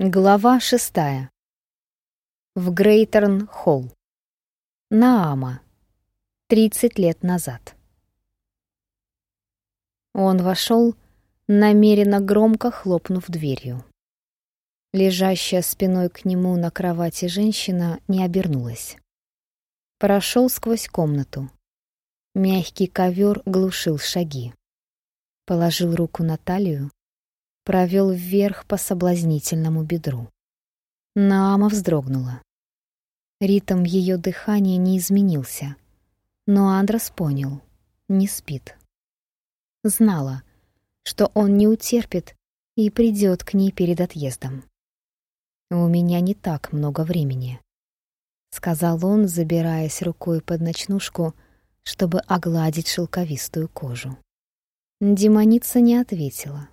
Глава шестая. В Грейтерн-Холл. Наама. 30 лет назад. Он вошел, намеренно громко хлопнув дверью. Лежащая спиной к нему на кровати женщина не обернулась. Прошел сквозь комнату. Мягкий ковер глушил шаги. Положил руку на талию, провел вверх по соблазнительному бедру. Наама вздрогнула. Ритм ее дыхания не изменился, но Андрос понял — не спит. Знала, что он не утерпит и придет к ней перед отъездом. «У меня не так много времени», — сказал он, забираясь рукой под ночнушку, чтобы огладить шелковистую кожу. Демоница не ответила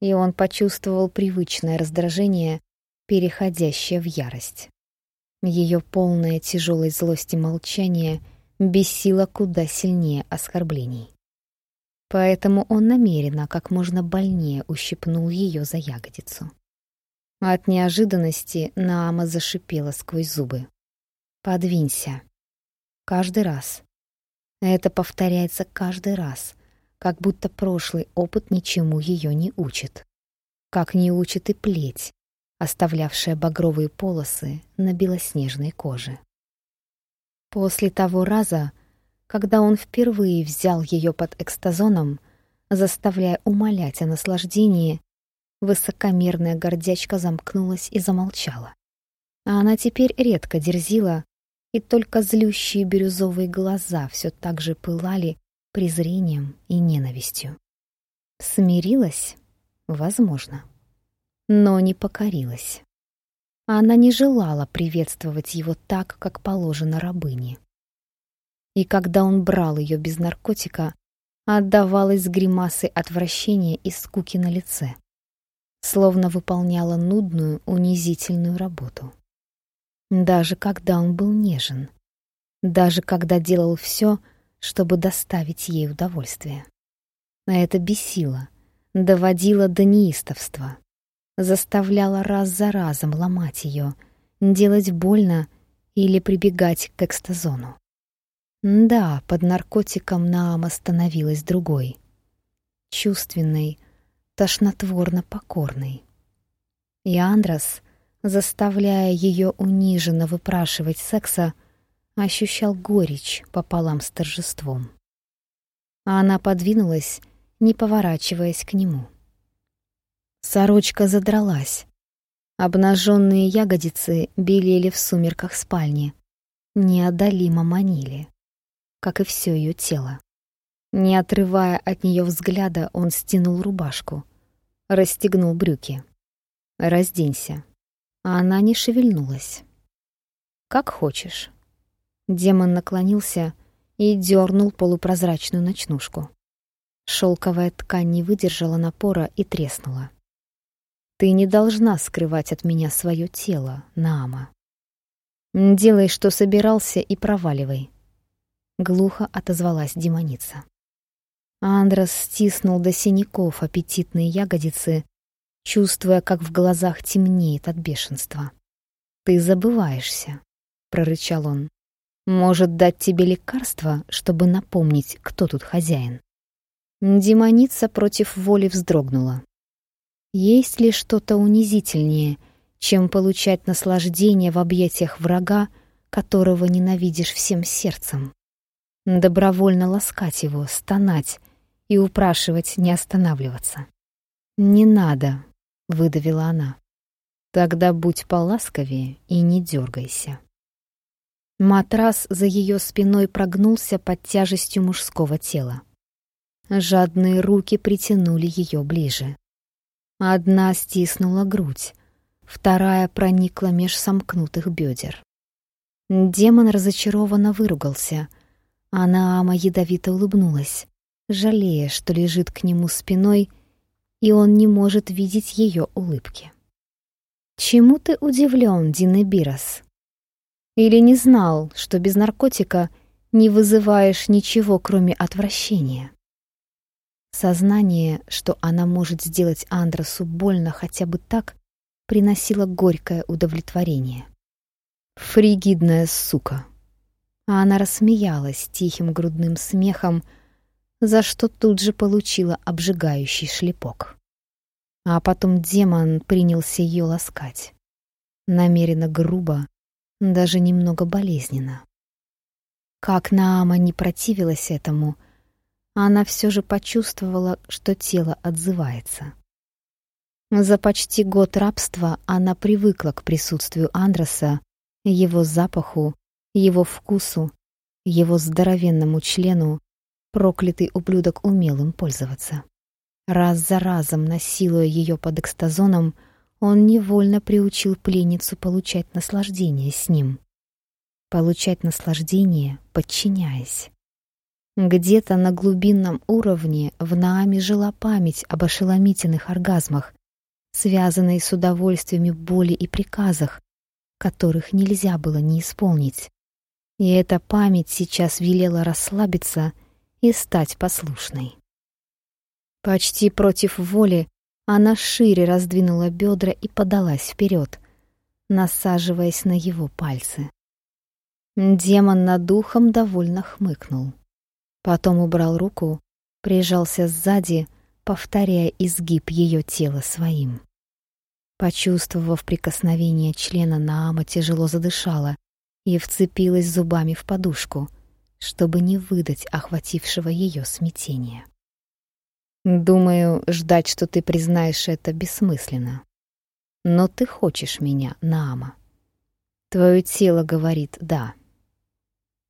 и он почувствовал привычное раздражение, переходящее в ярость. Ее полное тяжелой злости молчание бесило куда сильнее оскорблений. Поэтому он намеренно как можно больнее ущипнул ее за ягодицу. От неожиданности Наама зашипела сквозь зубы. «Подвинься». Каждый раз. Это повторяется каждый раз — как будто прошлый опыт ничему ее не учит. Как не учит и плеть, оставлявшая багровые полосы на белоснежной коже. После того раза, когда он впервые взял ее под экстазоном, заставляя умолять о наслаждении, высокомерная гордячка замкнулась и замолчала. А она теперь редко дерзила, и только злющие бирюзовые глаза все так же пылали презрением и ненавистью. Смирилась? Возможно. Но не покорилась. Она не желала приветствовать его так, как положено рабыне. И когда он брал ее без наркотика, отдавалась с гримасой отвращения и скуки на лице, словно выполняла нудную, унизительную работу. Даже когда он был нежен, даже когда делал все, чтобы доставить ей удовольствие. А это бесило, доводило до неистовства, заставляло раз за разом ломать ее, делать больно или прибегать к экстазону. Да, под наркотиком Наама становилась другой. Чувственной, тошнотворно покорной. И Андрос, заставляя ее униженно выпрашивать секса, ощущал горечь пополам с торжеством. А она подвинулась, не поворачиваясь к нему. Сорочка задралась. Обнаженные ягодицы белели в сумерках спальни, неодолимо манили, как и все ее тело. Не отрывая от нее взгляда, он стянул рубашку, расстегнул брюки. «Разденься». А она не шевельнулась. «Как хочешь». Демон наклонился и дернул полупрозрачную ночнушку. Шелковая ткань не выдержала напора и треснула. «Ты не должна скрывать от меня свое тело, Наама. Делай, что собирался, и проваливай». Глухо отозвалась демоница. Андрос стиснул до синяков аппетитные ягодицы, чувствуя, как в глазах темнеет от бешенства. «Ты забываешься», — прорычал он. Может дать тебе лекарство, чтобы напомнить, кто тут хозяин. Демоница против воли вздрогнула. Есть ли что-то унизительнее, чем получать наслаждение в объятиях врага, которого ненавидишь всем сердцем? Добровольно ласкать его, стонать и упрашивать не останавливаться. «Не надо», — выдавила она. «Тогда будь поласковее и не дергайся». Матрас за ее спиной прогнулся под тяжестью мужского тела. Жадные руки притянули ее ближе. Одна стиснула грудь, вторая проникла меж сомкнутых бедер. Демон разочарованно выругался, а Наама ядовито улыбнулась, жалея, что лежит к нему спиной, и он не может видеть ее улыбки. «Чему ты удивлен, Динебирос?» Или не знал, что без наркотика не вызываешь ничего, кроме отвращения? Сознание, что она может сделать Андросу больно хотя бы так, приносило горькое удовлетворение. «Фригидная сука!» А она рассмеялась тихим грудным смехом, за что тут же получила обжигающий шлепок. А потом демон принялся ее ласкать. Намеренно грубо, даже немного болезненно. Как Наама не противилась этому, она все же почувствовала, что тело отзывается. За почти год рабства она привыкла к присутствию Андроса, его запаху, его вкусу, его здоровенному члену, проклятый ублюдок умел им пользоваться. Раз за разом, насилуя ее под экстазоном, он невольно приучил пленницу получать наслаждение с ним. Получать наслаждение, подчиняясь. Где-то на глубинном уровне в Нааме жила память об ошеломительных оргазмах, связанной с удовольствиями боли и приказах, которых нельзя было не исполнить. И эта память сейчас велела расслабиться и стать послушной. Почти против воли она шире раздвинула бедра и подалась вперед, насаживаясь на его пальцы. Демон над духом довольно хмыкнул. Потом убрал руку, прижался сзади, повторяя изгиб ее тела своим. Почувствовав прикосновение члена, Наама тяжело задышала и вцепилась зубами в подушку, чтобы не выдать охватившего ее смятения. Думаю, ждать, что ты признаешь это, бессмысленно. Но ты хочешь меня, Наама. Твое тело говорит «да».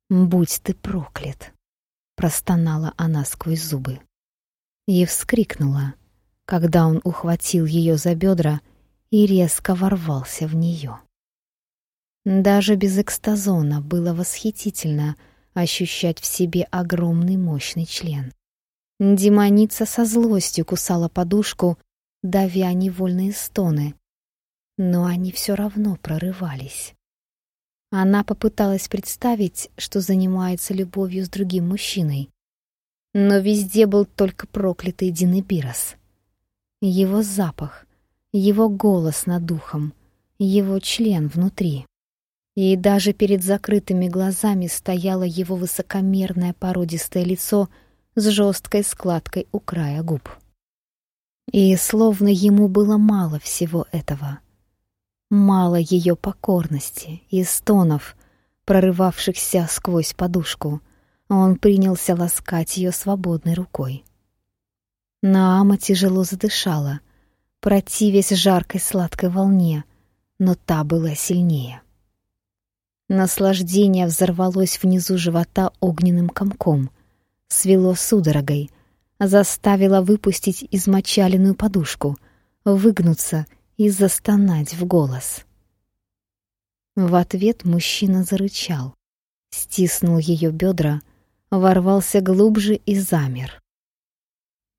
«Будь ты проклят!» — простонала она сквозь зубы. И вскрикнула, когда он ухватил ее за бедра и резко ворвался в нее. Даже без экстазона было восхитительно ощущать в себе огромный мощный член. Демоница со злостью кусала подушку, давя невольные стоны, но они все равно прорывались. Она попыталась представить, что занимается любовью с другим мужчиной, но везде был только проклятый Динебирос. Его запах, его голос над духом, его член внутри. И даже перед закрытыми глазами стояло его высокомерное породистое лицо — с жесткой складкой у края губ. И словно ему было мало всего этого. Мало ее покорности и стонов, прорывавшихся сквозь подушку, он принялся ласкать ее свободной рукой. Наама тяжело задышала, противясь жаркой сладкой волне, но та была сильнее. Наслаждение взорвалось внизу живота огненным комком, свело судорогой, заставило выпустить измочаленную подушку, выгнуться и застонать в голос. В ответ мужчина зарычал, стиснул ее бедра, ворвался глубже и замер.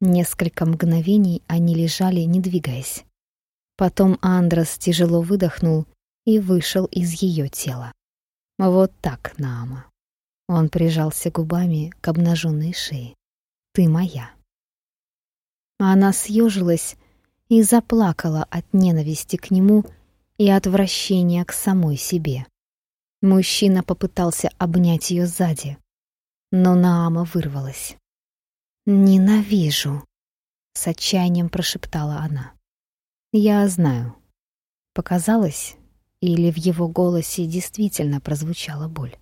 Несколько мгновений они лежали, не двигаясь. Потом Андрос тяжело выдохнул и вышел из ее тела. Вот так, Наама. Он прижался губами к обнаженной шее. «Ты моя». Она съежилась и заплакала от ненависти к нему и отвращения к самой себе. Мужчина попытался обнять ее сзади, но Наама вырвалась. «Ненавижу», — с отчаянием прошептала она. «Я знаю». Показалось, или в его голосе действительно прозвучала боль.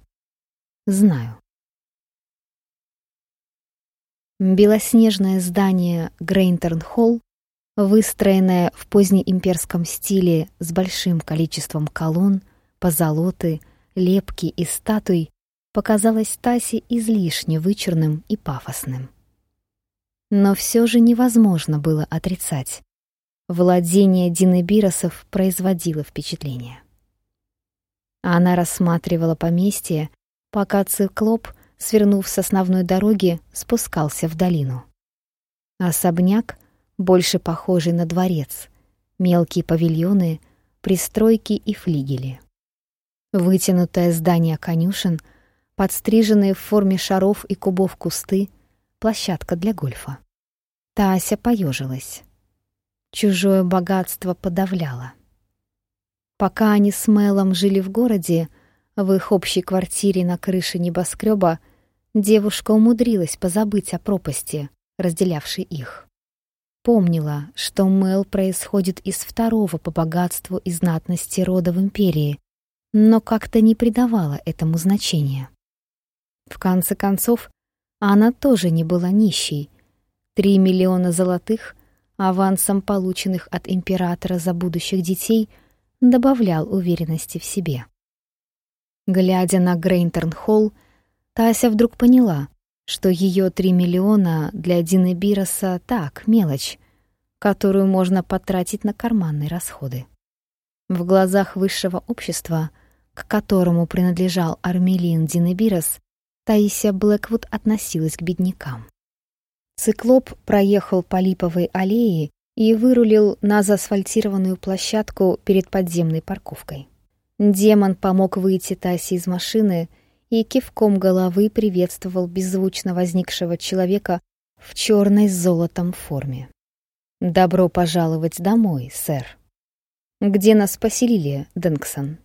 Знаю. Белоснежное здание Грейнтерн-Холл, выстроенное в позднеимперском стиле с большим количеством колонн, позолоты, лепки и статуй, показалось Тасе излишне вычурным и пафосным. Но все же невозможно было отрицать. Владение Динебиросов производило впечатление. Она рассматривала поместье, пока циклоп, свернув с основной дороги, спускался в долину. Особняк, больше похожий на дворец, мелкие павильоны, пристройки и флигели. Вытянутое здание конюшен, подстриженные в форме шаров и кубов кусты, площадка для гольфа. Тася поежилась. Чужое богатство подавляло. Пока они с Мелом жили в городе, в их общей квартире на крыше небоскреба, девушка умудрилась позабыть о пропасти, разделявшей их. Помнила, что Мел происходит из второго по богатству и знатности рода в империи, но как-то не придавала этому значения. В конце концов, она тоже не была нищей. Три миллиона золотых, авансом полученных от императора за будущих детей, добавлял уверенности в себе. Глядя на Грейнтерн-Холл, Тася вдруг поняла, что ее три миллиона для Дины Бироса так, мелочь, которую можно потратить на карманные расходы. В глазах высшего общества, к которому принадлежал Армелин Дины Бирос, Таисия Блэквуд относилась к беднякам. Циклоп проехал по липовой аллее и вырулил на заасфальтированную площадку перед подземной парковкой. Демон помог выйти Тасе из машины и кивком головы приветствовал беззвучно возникшего человека в черной с золотом форме. «Добро пожаловать домой, сэр». «Где нас поселили, Дэнксон?»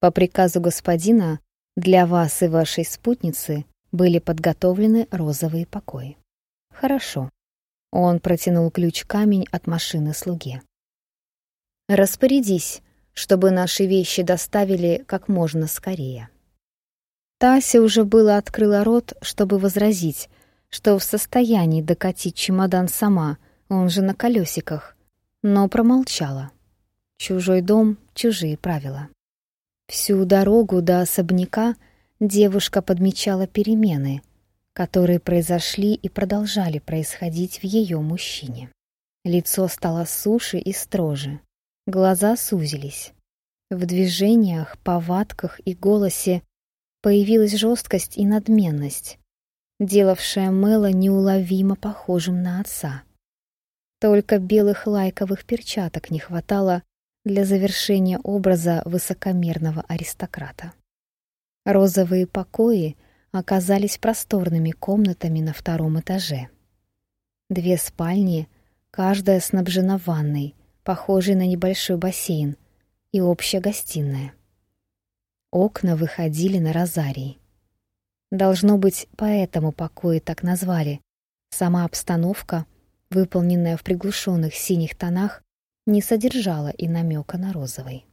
«По приказу господина для вас и вашей спутницы были подготовлены розовые покои. Хорошо. Он протянул ключ-камень от машины слуге. Распорядись, чтобы наши вещи доставили как можно скорее. Тася уже было открыла рот, чтобы возразить, что в состоянии докатить чемодан сама, он же на колесиках, но промолчала. Чужой дом, чужие правила. Всю дорогу до особняка девушка подмечала перемены, которые произошли и продолжали происходить в ее мужчине. Лицо стало суше и строже, глаза сузились. В движениях, повадках и голосе появилась жесткость и надменность, делавшая Мэла неуловимо похожим на отца. Только белых лайковых перчаток не хватало, для завершения образа высокомерного аристократа. Розовые покои оказались просторными комнатами на втором этаже. Две спальни, каждая снабжена ванной, похожей на небольшой бассейн, и общая гостиная. Окна выходили на розарий. Должно быть, поэтому покои так назвали. Сама обстановка, выполненная в приглушенных синих тонах, не содержала и намека на розовый.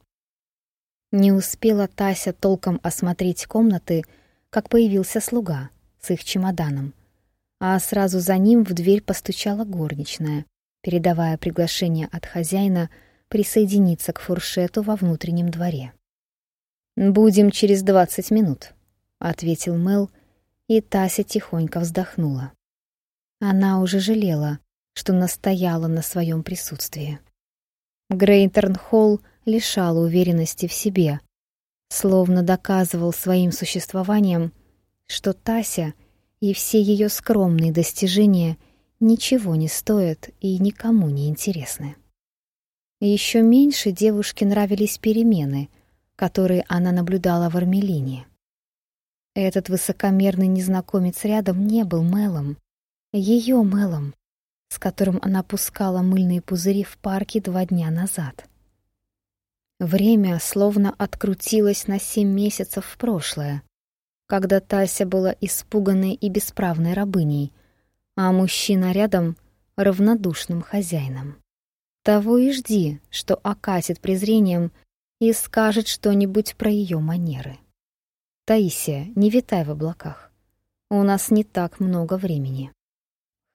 Не успела Тася толком осмотреть комнаты, как появился слуга с их чемоданом, а сразу за ним в дверь постучала горничная, передавая приглашение от хозяина присоединиться к фуршету во внутреннем дворе. «Будем через двадцать минут», — ответил Мел, и Тася тихонько вздохнула. Она уже жалела, что настояла на своем присутствии. Грейнтерн-Холл лишал уверенности в себе, словно доказывал своим существованием, что Тася и все ее скромные достижения ничего не стоят и никому не интересны. Еще меньше девушке нравились перемены, которые она наблюдала в Армелине. Этот высокомерный незнакомец рядом не был Мелом, ее Мелом, с которым она пускала мыльные пузыри в парке два дня назад. Время словно открутилось на семь месяцев в прошлое, когда Тася была испуганной и бесправной рабыней, а мужчина рядом — равнодушным хозяином. Того и жди, что окатит презрением и скажет что-нибудь про ее манеры. Таисия, не витай в облаках. У нас не так много времени.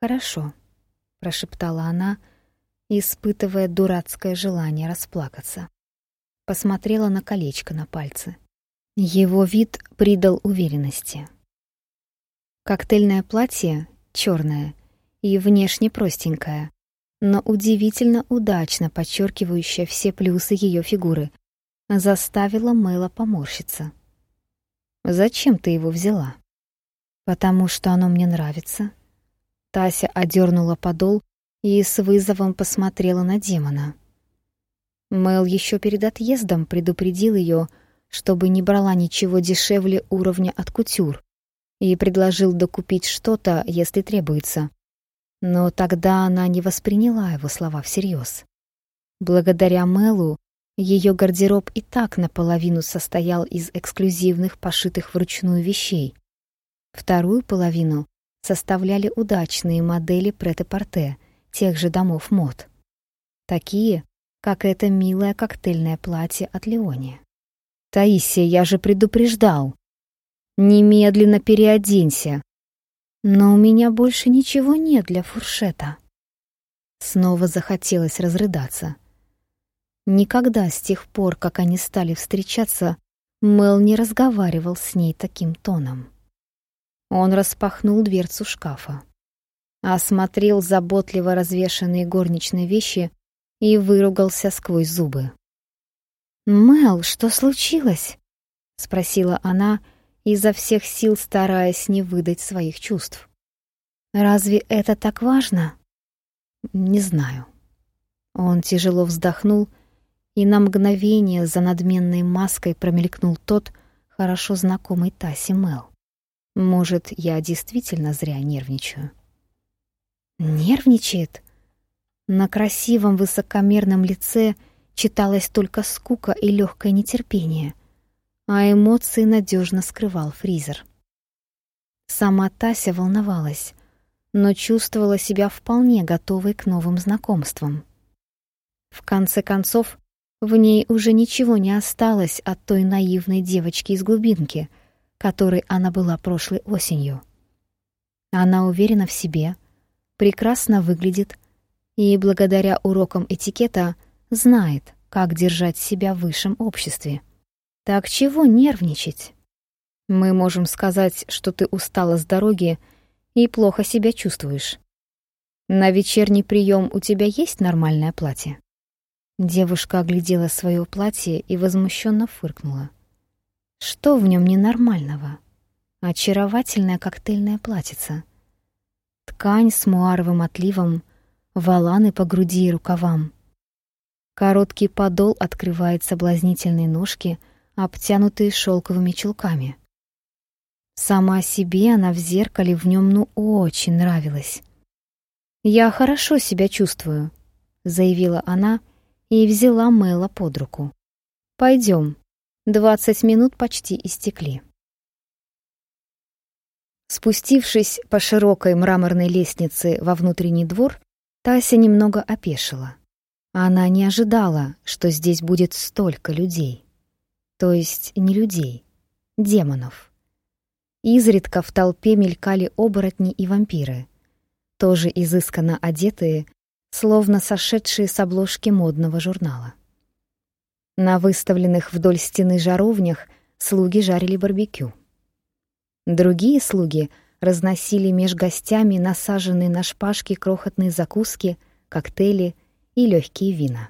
Хорошо. — прошептала она, испытывая дурацкое желание расплакаться. Посмотрела на колечко на пальце. Его вид придал уверенности. Коктейльное платье, черное и внешне простенькое, но удивительно удачно подчеркивающее все плюсы ее фигуры, заставило Мэла поморщиться. «Зачем ты его взяла?» «Потому что оно мне нравится», Тася одернула подол и с вызовом посмотрела на демона. Мэл еще перед отъездом предупредил ее, чтобы не брала ничего дешевле уровня от кутюр, и предложил докупить что-то, если требуется. Но тогда она не восприняла его слова всерьез. Благодаря Мэлу Ее гардероб и так наполовину состоял из эксклюзивных, пошитых вручную вещей. Вторую половину составляли удачные модели прет-а-порте тех же домов мод. Такие, как это милое коктейльное платье от Леони. «Таисия, я же предупреждал! Немедленно переоденься!» «Но у меня больше ничего нет для фуршета». Снова захотелось разрыдаться. Никогда с тех пор, как они стали встречаться, Мел не разговаривал с ней таким тоном. Он распахнул дверцу шкафа, осмотрел заботливо развешанные горничные вещи и выругался сквозь зубы. «Мел, что случилось?» — спросила она, изо всех сил стараясь не выдать своих чувств. «Разве это так важно?» «Не знаю». Он тяжело вздохнул, и на мгновение за надменной маской промелькнул тот, хорошо знакомый Таси Мел. Может, я действительно зря нервничаю. Нервничает? На красивом высокомерном лице читалась только скука и легкое нетерпение, а эмоции надежно скрывал фризер. Сама Тася волновалась, но чувствовала себя вполне готовой к новым знакомствам. В конце концов, в ней уже ничего не осталось от той наивной девочки из глубинки — которой она была прошлой осенью. Она уверена в себе, прекрасно выглядит и, благодаря урокам этикета, знает, как держать себя в высшем обществе. Так чего нервничать? Мы можем сказать, что ты устала с дороги и плохо себя чувствуешь. На вечерний прием у тебя есть нормальное платье? Девушка оглядела свое платье и возмущенно фыркнула. Что в нем ненормального? Очаровательная коктейльная платьица. Ткань с муаровым отливом, валаны по груди и рукавам. Короткий подол открывает соблазнительные ножки, обтянутые шелковыми чулками. Сама себе она в зеркале в нем ну очень нравилась. «Я хорошо себя чувствую», — заявила она и взяла Мэла под руку. «Пойдем, Двадцать минут почти истекли. Спустившись по широкой мраморной лестнице во внутренний двор, Тася немного опешила. Она не ожидала, что здесь будет столько людей. То есть не людей, демонов. Изредка в толпе мелькали оборотни и вампиры, тоже изысканно одетые, словно сошедшие с обложки модного журнала. На выставленных вдоль стены жаровнях слуги жарили барбекю. Другие слуги разносили меж гостями насаженные на шпажки крохотные закуски, коктейли и легкие вина.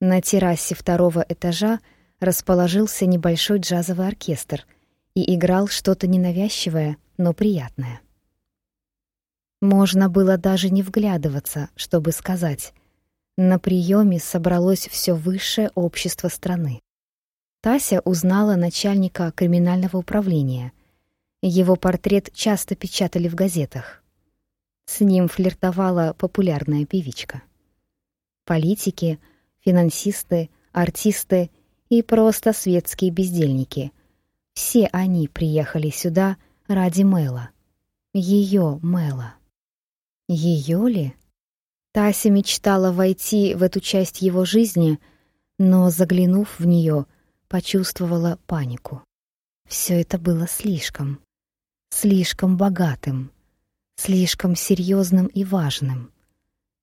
На террасе второго этажа расположился небольшой джазовый оркестр и играл что-то ненавязчивое, но приятное. Можно было даже не вглядываться, чтобы сказать на приеме собралось все высшее общество страны. Тася узнала начальника криминального управления. Его портрет часто печатали в газетах. С ним флиртовала популярная певичка. Политики, финансисты, артисты и просто светские бездельники. Все они приехали сюда ради Мэла. Ее Мэла. Ее ли? Тася мечтала войти в эту часть его жизни, но, заглянув в нее, почувствовала панику. Все это было слишком, слишком богатым, слишком серьезным и важным,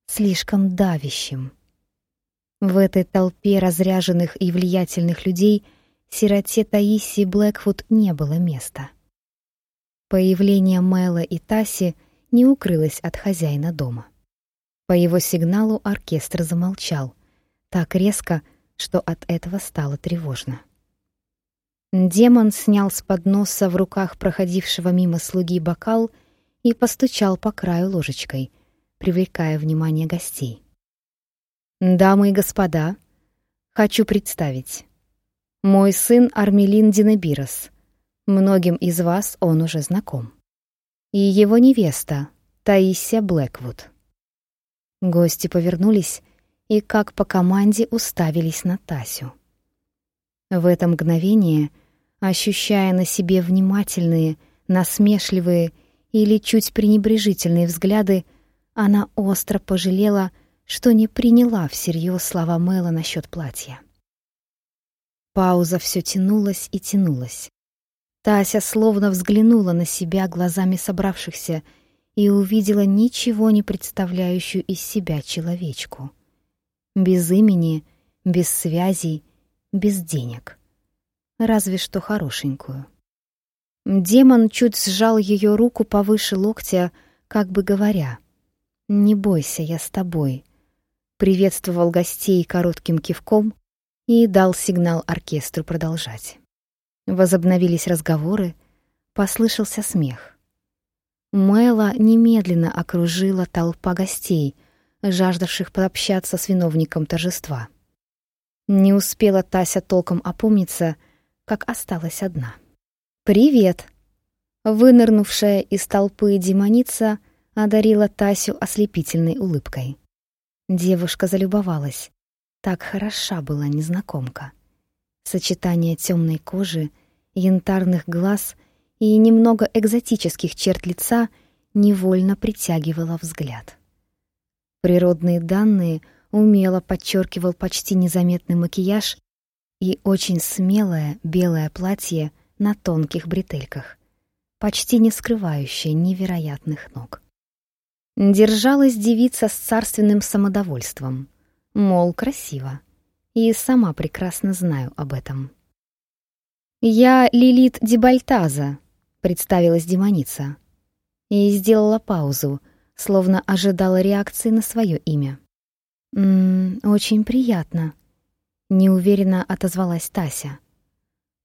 слишком давящим. В этой толпе разряженных и влиятельных людей сироте Таисии Блэквуд не было места. Появление Мэла и Таси не укрылось от хозяина дома. По его сигналу оркестр замолчал, так резко, что от этого стало тревожно. Демон снял с подноса в руках проходившего мимо слуги бокал и постучал по краю ложечкой, привлекая внимание гостей. «Дамы и господа, хочу представить. Мой сын Армелин Динебирос. Многим из вас он уже знаком. И его невеста Таисия Блэквуд». Гости повернулись, и как по команде уставились на Тасю. В это мгновение, ощущая на себе внимательные, насмешливые или чуть пренебрежительные взгляды, она остро пожалела, что не приняла всерьез слова Мэла насчет платья. Пауза все тянулась и тянулась. Тася словно взглянула на себя глазами собравшихся и увидела ничего не представляющую из себя человечку. Без имени, без связей, без денег. Разве что хорошенькую. Демон чуть сжал ее руку повыше локтя, как бы говоря, «Не бойся, я с тобой», приветствовал гостей коротким кивком и дал сигнал оркестру продолжать. Возобновились разговоры, послышался смех. Мэла немедленно окружила толпа гостей, жаждавших пообщаться с виновником торжества. Не успела Тася толком опомниться, как осталась одна. «Привет!» Вынырнувшая из толпы демоница одарила Тасю ослепительной улыбкой. Девушка залюбовалась. Так хороша была незнакомка. Сочетание темной кожи, янтарных глаз и немного экзотических черт лица невольно притягивало взгляд. Природные данные умело подчеркивал почти незаметный макияж и очень смелое белое платье на тонких бретельках, почти не скрывающее невероятных ног. Держалась девица с царственным самодовольством, мол, красиво и сама прекрасно знаю об этом. «Я Лилит Дебальтаза», — представилась демоница. И сделала паузу, словно ожидала реакции на свое имя. «М -м, «Очень приятно», — неуверенно отозвалась Тася.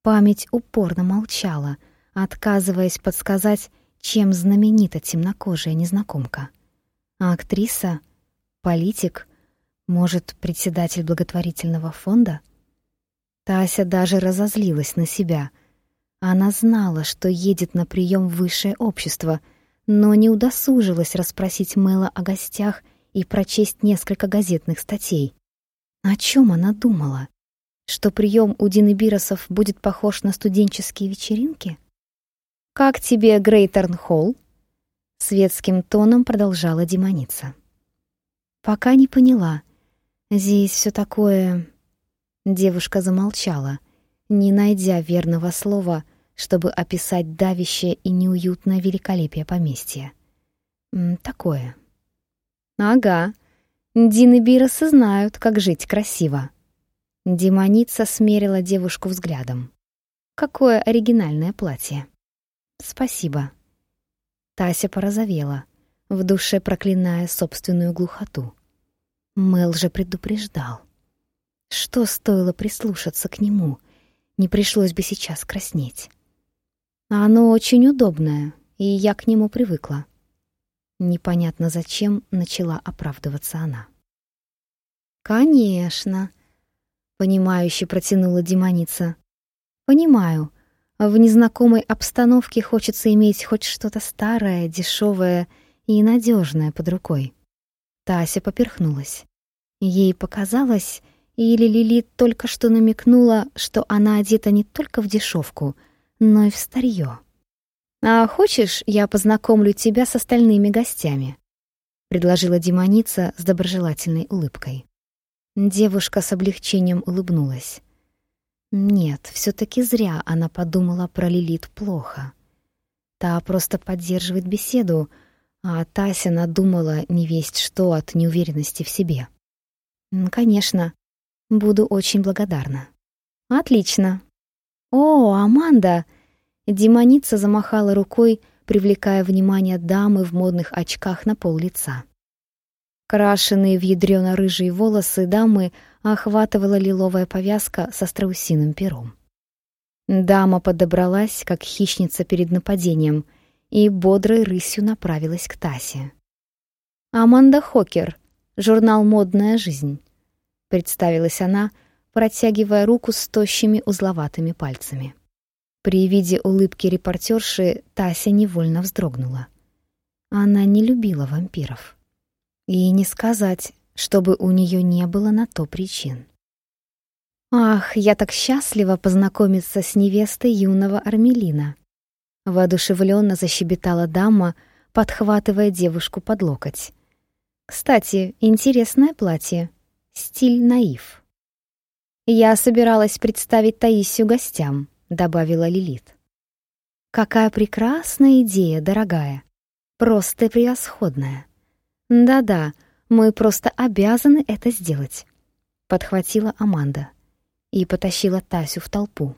Память упорно молчала, отказываясь подсказать, чем знаменита темнокожая незнакомка. А актриса? Политик? Может, председатель благотворительного фонда? Тася даже разозлилась на себя. Она знала, что едет на прием в высшее общество, но не удосужилась расспросить Мэла о гостях и прочесть несколько газетных статей. О чем она думала? Что прием у Дины Биросов будет похож на студенческие вечеринки? «Как тебе Грейтерн Холл?» Светским тоном продолжала демоница. «Пока не поняла», Здесь все такое... Девушка замолчала, не найдя верного слова, чтобы описать давящее и неуютное великолепие поместья. Такое. Ага. Дин и знают, как жить красиво. Демоница смерила девушку взглядом. Какое оригинальное платье. Спасибо. Тася порозовела, в душе проклиная собственную глухоту. Мэл же предупреждал. Что стоило прислушаться к нему? Не пришлось бы сейчас краснеть. А оно очень удобное, и я к нему привыкла. Непонятно зачем начала оправдываться она. «Конечно», — понимающе протянула демоница. «Понимаю, в незнакомой обстановке хочется иметь хоть что-то старое, дешевое и надежное под рукой. Тася поперхнулась. Ей показалось, или Лили только что намекнула, что она одета не только в дешевку, но и в старье. «А хочешь, я познакомлю тебя с остальными гостями?» — предложила демоница с доброжелательной улыбкой. Девушка с облегчением улыбнулась. Нет, все таки зря она подумала про Лилит плохо. Та просто поддерживает беседу, а Тася надумала невесть что от неуверенности в себе. «Конечно, буду очень благодарна». «Отлично». «О, Аманда!» Демоница замахала рукой, привлекая внимание дамы в модных очках на пол лица. Крашеные в ядрёно-рыжие волосы дамы охватывала лиловая повязка со страусиным пером. Дама подобралась, как хищница перед нападением — и бодрой рысью направилась к Тасе. «Аманда Хокер, журнал «Модная жизнь», — представилась она, протягивая руку с тощими узловатыми пальцами. При виде улыбки репортерши Тася невольно вздрогнула. Она не любила вампиров. И не сказать, чтобы у нее не было на то причин. «Ах, я так счастлива познакомиться с невестой юного Армелина!» Воодушевленно защебетала дама, подхватывая девушку под локоть. «Кстати, интересное платье. Стиль наив». «Я собиралась представить Таисию гостям», — добавила Лилит. «Какая прекрасная идея, дорогая. Просто превосходная. Да-да, мы просто обязаны это сделать», — подхватила Аманда и потащила Тасю в толпу.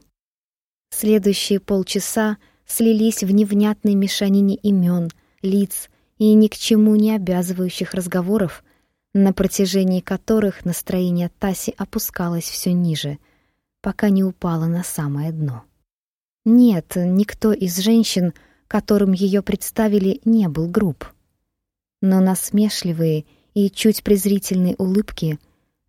Следующие полчаса слились в невнятной мешанине имен, лиц и ни к чему не обязывающих разговоров, на протяжении которых настроение Таси опускалось все ниже, пока не упало на самое дно. Нет, никто из женщин, которым ее представили, не был груб. Но насмешливые и чуть презрительные улыбки,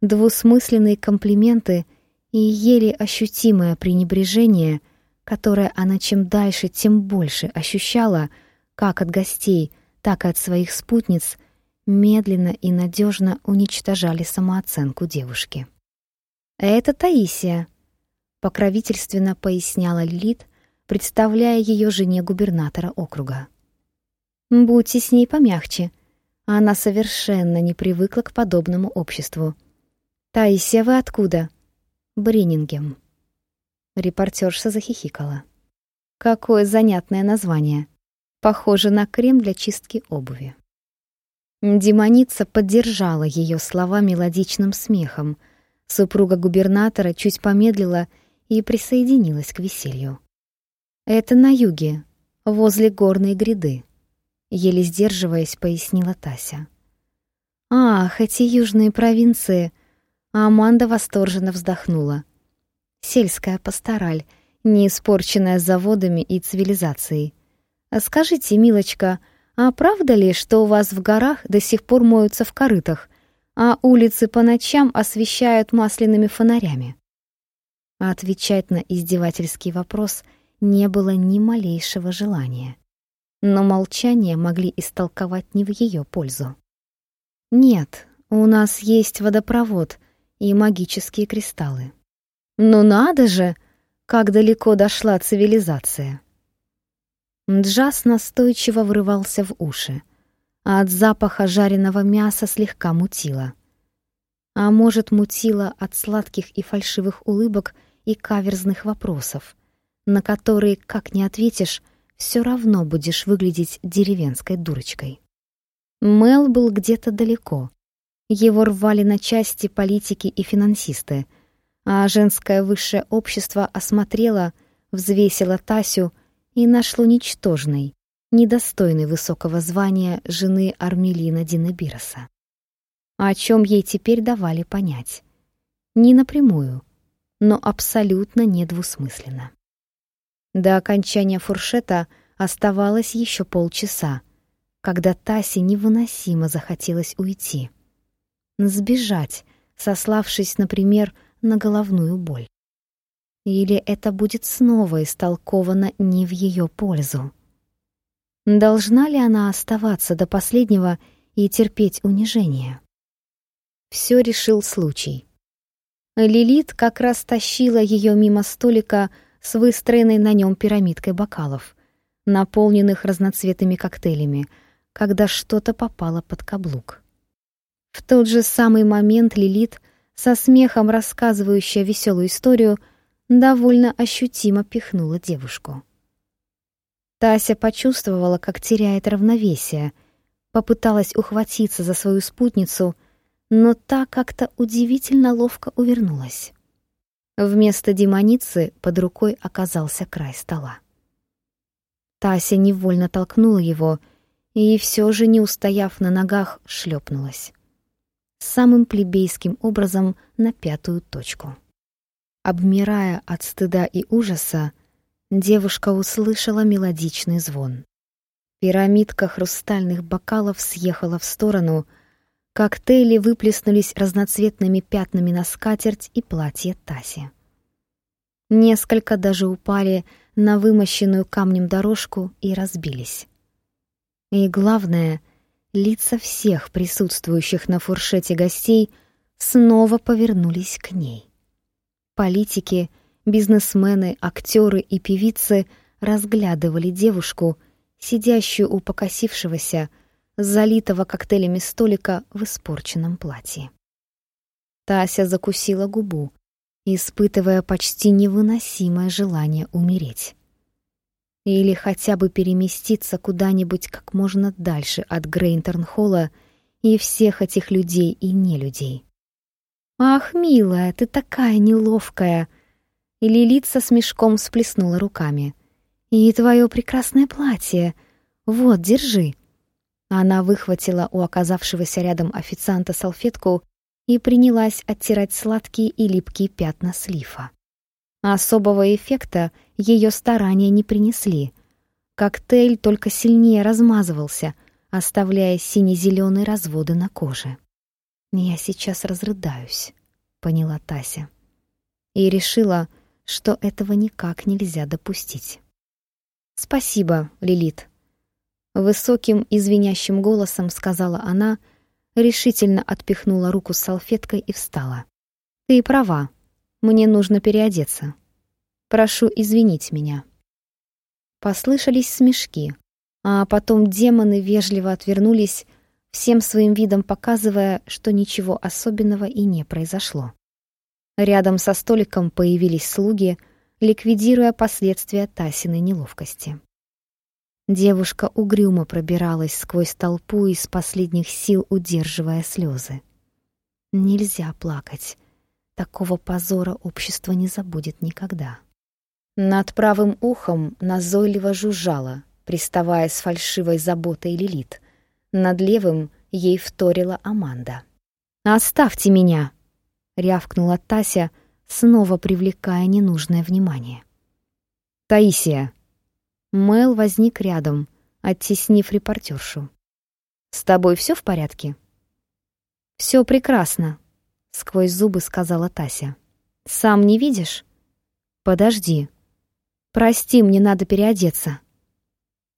двусмысленные комплименты — и еле ощутимое пренебрежение, которое она чем дальше, тем больше ощущала, как от гостей, так и от своих спутниц, медленно и надежно уничтожали самооценку девушки. «Это Таисия», — покровительственно поясняла Лилит, представляя ее жене губернатора округа. «Будьте с ней помягче. Она совершенно не привыкла к подобному обществу. Таисия, вы откуда?» Бринингем. Репортерша захихикала. Какое занятное название. Похоже на крем для чистки обуви. Демоница поддержала ее слова мелодичным смехом. Супруга губернатора чуть помедлила и присоединилась к веселью. «Это на юге, возле горной гряды», — еле сдерживаясь, пояснила Тася. «Ах, эти южные провинции!» а Аманда восторженно вздохнула. Сельская пастораль, не испорченная заводами и цивилизацией. А скажите, милочка, а правда ли, что у вас в горах до сих пор моются в корытах, а улицы по ночам освещают масляными фонарями? Отвечать на издевательский вопрос не было ни малейшего желания. Но молчание могли истолковать не в ее пользу. «Нет, у нас есть водопровод», и магические кристаллы. Но надо же, как далеко дошла цивилизация. Джаз настойчиво врывался в уши, а от запаха жареного мяса слегка мутило. А может, мутило от сладких и фальшивых улыбок и каверзных вопросов, на которые, как не ответишь, все равно будешь выглядеть деревенской дурочкой. Мел был где-то далеко, его рвали на части политики и финансисты, а женское высшее общество осмотрело, взвесило Тасю и нашло ничтожной, недостойной высокого звания жены Армелина Динебироса. О чем ей теперь давали понять. Не напрямую, но абсолютно недвусмысленно. До окончания фуршета оставалось еще полчаса, когда Тасе невыносимо захотелось уйти сбежать, сославшись, например, на головную боль. Или это будет снова истолковано не в ее пользу? Должна ли она оставаться до последнего и терпеть унижение? Все решил случай. Лилит как раз тащила ее мимо столика с выстроенной на нем пирамидкой бокалов, наполненных разноцветными коктейлями, когда что-то попало под каблук. В тот же самый момент Лилит, со смехом рассказывающая веселую историю, довольно ощутимо пихнула девушку. Тася почувствовала, как теряет равновесие, попыталась ухватиться за свою спутницу, но та как-то удивительно ловко увернулась. Вместо демоницы под рукой оказался край стола. Тася невольно толкнула его и все же, не устояв на ногах, шлепнулась самым плебейским образом на пятую точку. Обмирая от стыда и ужаса, девушка услышала мелодичный звон. Пирамидка хрустальных бокалов съехала в сторону, коктейли выплеснулись разноцветными пятнами на скатерть и платье Таси. Несколько даже упали на вымощенную камнем дорожку и разбились. И главное — лица всех присутствующих на фуршете гостей снова повернулись к ней. Политики, бизнесмены, актеры и певицы разглядывали девушку, сидящую у покосившегося, залитого коктейлями столика в испорченном платье. Тася закусила губу, испытывая почти невыносимое желание умереть. Или хотя бы переместиться куда-нибудь как можно дальше от Грейнтерн-холла и всех этих людей и нелюдей. «Ах, милая, ты такая неловкая!» И Лилит со смешком всплеснула руками. «И твое прекрасное платье! Вот, держи!» Она выхватила у оказавшегося рядом официанта салфетку и принялась оттирать сладкие и липкие пятна слифа. Особого эффекта ее старания не принесли. Коктейль только сильнее размазывался, оставляя сине-зеленые разводы на коже. «Я сейчас разрыдаюсь», — поняла Тася. И решила, что этого никак нельзя допустить. «Спасибо, Лилит», — высоким извиняющим голосом сказала она, решительно отпихнула руку с салфеткой и встала. «Ты права, мне нужно переодеться. Прошу извинить меня». Послышались смешки, а потом демоны вежливо отвернулись, всем своим видом показывая, что ничего особенного и не произошло. Рядом со столиком появились слуги, ликвидируя последствия Тасиной неловкости. Девушка угрюмо пробиралась сквозь толпу из последних сил, удерживая слезы. Нельзя плакать. Такого позора общество не забудет никогда. Над правым ухом назойливо жужжало, приставая с фальшивой заботой Лилит. Над левым ей вторила Аманда. «Оставьте меня!» — рявкнула Тася, снова привлекая ненужное внимание. «Таисия!» Мэл возник рядом, оттеснив репортершу. «С тобой все в порядке?» «Все прекрасно», — сквозь зубы сказала Тася. «Сам не видишь?» «Подожди. Прости, мне надо переодеться».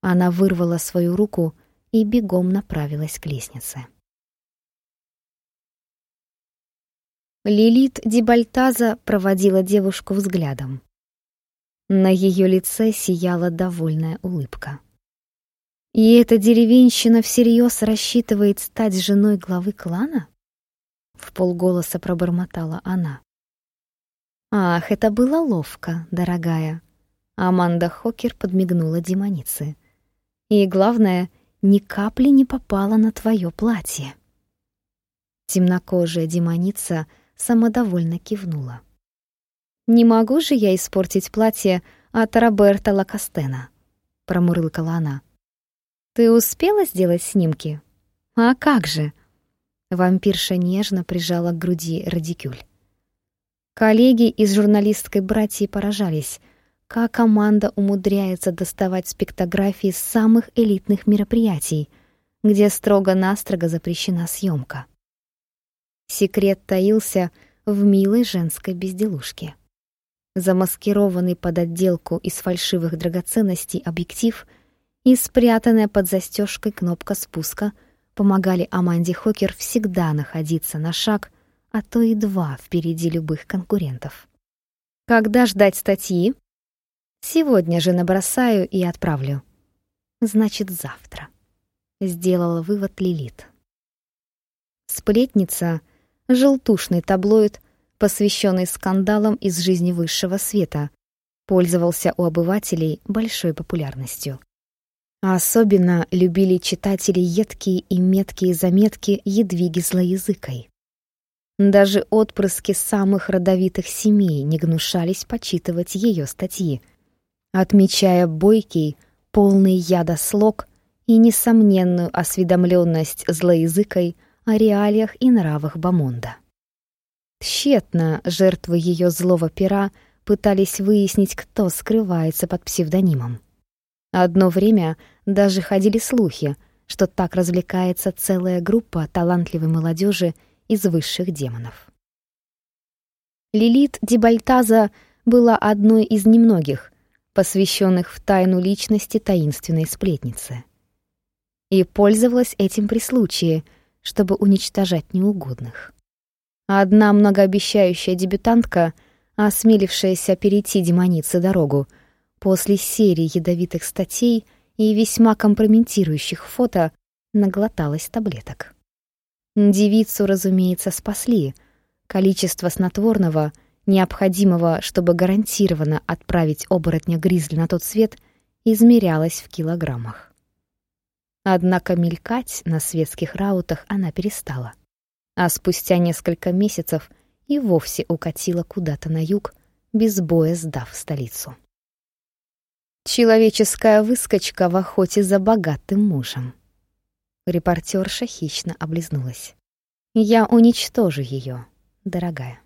Она вырвала свою руку и бегом направилась к лестнице. Лилит Дебальтаза проводила девушку взглядом. На ее лице сияла довольная улыбка. И эта деревенщина всерьез рассчитывает стать женой главы клана? В полголоса пробормотала она. Ах, это было ловко, дорогая. Аманда Хокер подмигнула демонице. И главное, ни капли не попала на твое платье. Темнокожая демоница самодовольно кивнула. «Не могу же я испортить платье от Роберта Лакастена», — промурлыкала она. «Ты успела сделать снимки?» «А как же?» Вампирша нежно прижала к груди радикюль. Коллеги из журналистской братьи поражались, как команда умудряется доставать спектографии самых элитных мероприятий, где строго-настрого запрещена съемка. Секрет таился в милой женской безделушке. Замаскированный под отделку из фальшивых драгоценностей объектив и спрятанная под застежкой кнопка спуска помогали Аманде Хокер всегда находиться на шаг, а то и два впереди любых конкурентов. Когда ждать статьи? Сегодня же набросаю и отправлю. Значит, завтра. Сделала вывод Лилит. Сплетница, желтушный таблоид, посвященный скандалам из жизни высшего света, пользовался у обывателей большой популярностью. А особенно любили читатели едкие и меткие заметки едвиги злоязыкой. Даже отпрыски самых родовитых семей не гнушались почитывать ее статьи, отмечая бойкий, полный яда слог и несомненную осведомленность злоязыкой о реалиях и нравах Бамонда. Тщетно жертвы ее злого пера пытались выяснить, кто скрывается под псевдонимом. Одно время даже ходили слухи, что так развлекается целая группа талантливой молодежи из высших демонов. Лилит Дебальтаза была одной из немногих, посвященных в тайну личности таинственной сплетницы. и пользовалась этим при случае, чтобы уничтожать неугодных. Одна многообещающая дебютантка, осмелившаяся перейти демонице дорогу, после серии ядовитых статей и весьма компрометирующих фото наглоталась таблеток. Девицу, разумеется, спасли. Количество снотворного, необходимого, чтобы гарантированно отправить оборотня Гризли на тот свет, измерялось в килограммах. Однако мелькать на светских раутах она перестала. А спустя несколько месяцев и вовсе укатила куда-то на юг, без боя сдав столицу. Человеческая выскочка в охоте за богатым мужем. Репортерша хищно облизнулась. Я уничтожу ее, дорогая.